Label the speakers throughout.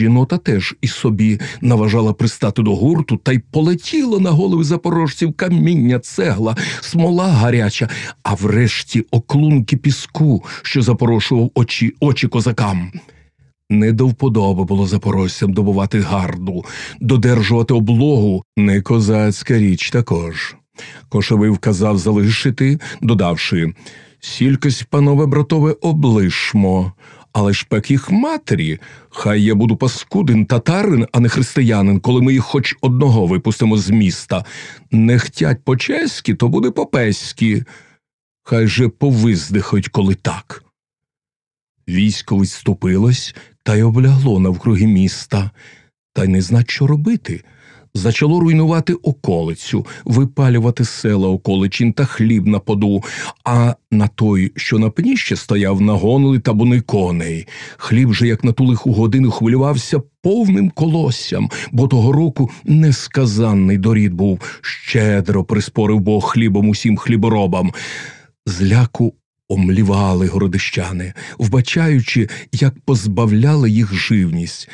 Speaker 1: Жінота теж і собі наважала пристати до гурту та й полетіло на голови запорожців каміння, цегла, смола гаряча, а врешті оклунки піску, що запорошував очі, очі козакам. Не до вподоби було запорожцям добувати гарду, додержувати облогу не козацька річ також. Кошовий вказав залишити, додавши сількось, панове братове, облишмо, але ж пек їх матері. Хай я буду паскудин татарин, а не християнин, коли ми їх хоч одного випустимо з міста. Не хтять по чеськи, то буде по песьки. Хай же повиздихають, коли так. Військо відступилось та й облягло навкруги міста, та й не знать, що робити. Зачало руйнувати околицю, випалювати села околичин та хліб на поду, а на той, що на пні ще стояв, нагонили табуни коней. Хліб же, як на ту лиху годину, хвилювався повним колоссям, бо того року несказанний дорід був, щедро приспорив Бог хлібом усім хліборобам. Зляку омлівали городищани, вбачаючи, як позбавляли їх живність.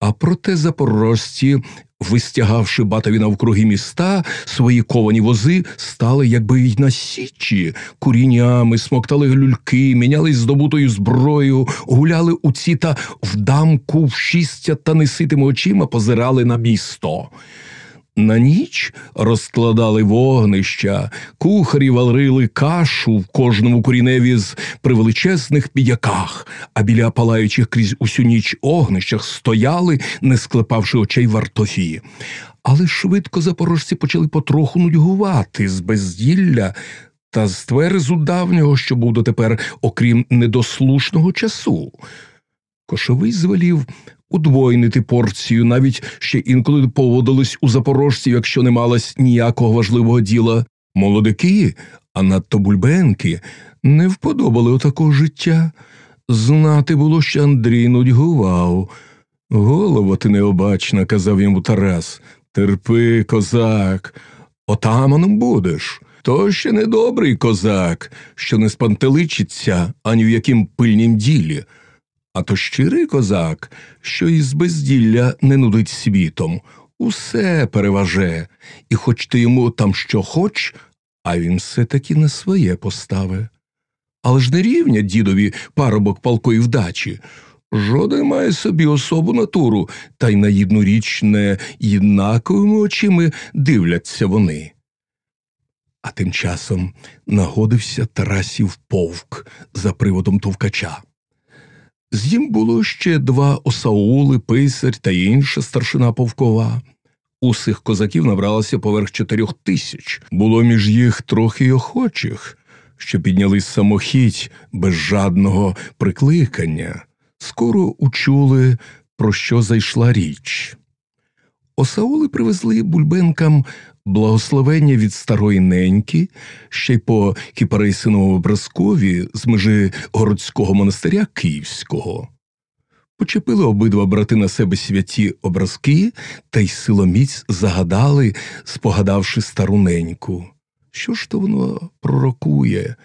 Speaker 1: А проте запорожці, вистягавши батові навкруги міста, свої ковані вози стали, якби й на січі, куріннями, смоктали люльки, мінялись здобутою зброєю, гуляли у ці та в дамку в шістя та неситими очима позирали на місто. На ніч розкладали вогнища, кухарі варили кашу в кожному куріневі з привеличезних підяках, а біля палаючих крізь усю ніч огнищах стояли, не склепавши очей вартові. Але швидко запорожці почали потроху нудьгувати з безділля та з тверезу давнього, що був дотепер, окрім недослушного часу. Кошовий звелів удвойнити порцію, навіть ще інколи поводились у запорожців, якщо не малось ніякого важливого діла. Молодики, а надто бульбенки, не вподобали отакого життя. Знати було, що Андрій нудьгував. Голова ти необачна, казав йому Тарас. Терпи, козак, отаманом будеш. То ще не добрий козак, що не спантеличиться ані в яким пильнім ділі а то щирий козак, що із безділля не нудить світом, усе переваже, і хоч ти йому там що хоч, а він все таки на своє постави. Але ж не рівня дідові парубок палкої вдачі. Жоден має собі особу натуру, та й на їдну річ не єднаковими очима дивляться вони. А тим часом нагодився Тарасів повк за приводом товкача. З ним було ще два осаули, писар та інша старшина повкова. Усіх козаків набралося поверх чотирьох тисяч. Було між їх трохи охочих, що підняли самохідь без жадного прикликання, скоро учули, про що зайшла річ. Осаули привезли бульбенкам благословення від старої неньки, ще й по кіпарейсиновому образкові з межи городського монастиря Київського. Почепили обидва брати на себе святі образки та й силоміць загадали, спогадавши стару неньку. Що ж то воно пророкує?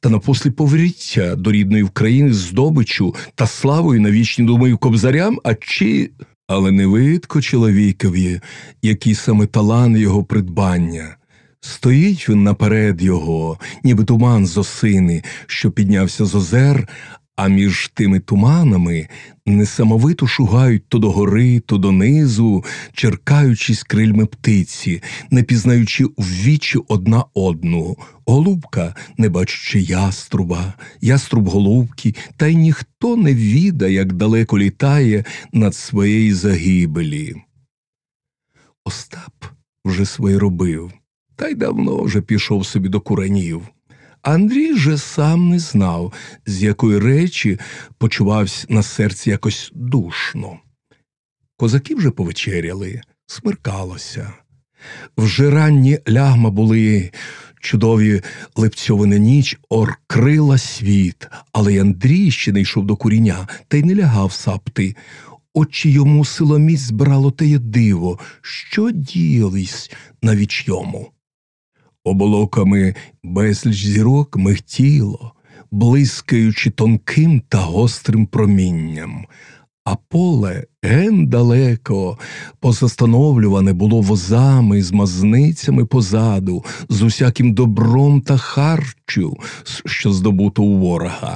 Speaker 1: Та напослі повіріття до рідної України здобичу та славою на вічні думаю кобзарям, а чи але не видко чоловікові, який саме талан його придбання. Стоїть він наперед його, ніби туман з осини, що піднявся з озер, а між тими туманами несамовито шугають то до гори, то донизу, черкаючись крильми птиці, не пізнаючи в вічі одна одну. Голубка, не бачачи яструба, яструб голубки, та й ніхто не віда, як далеко літає над своєї загибелі. Остап вже своє робив, та й давно вже пішов собі до куранів. Андрій же сам не знав, з якої речі почувався на серці якось душно. Козаки вже повечеряли, смеркалося. Вже ранні лягма були чудові липцьовини ніч, оркрила світ, але й Андрій ще не йшов до куріння та й не лягав сапти. Очі йому силоміць збирало теє диво, що діялись на вічйому. Оболоками безліч зірок михтіло, блискаючи тонким та гострим промінням, а поле ген далеко, позастановлюване було возами з мазницями позаду, з усяким добром та харчю, що здобуто у ворога.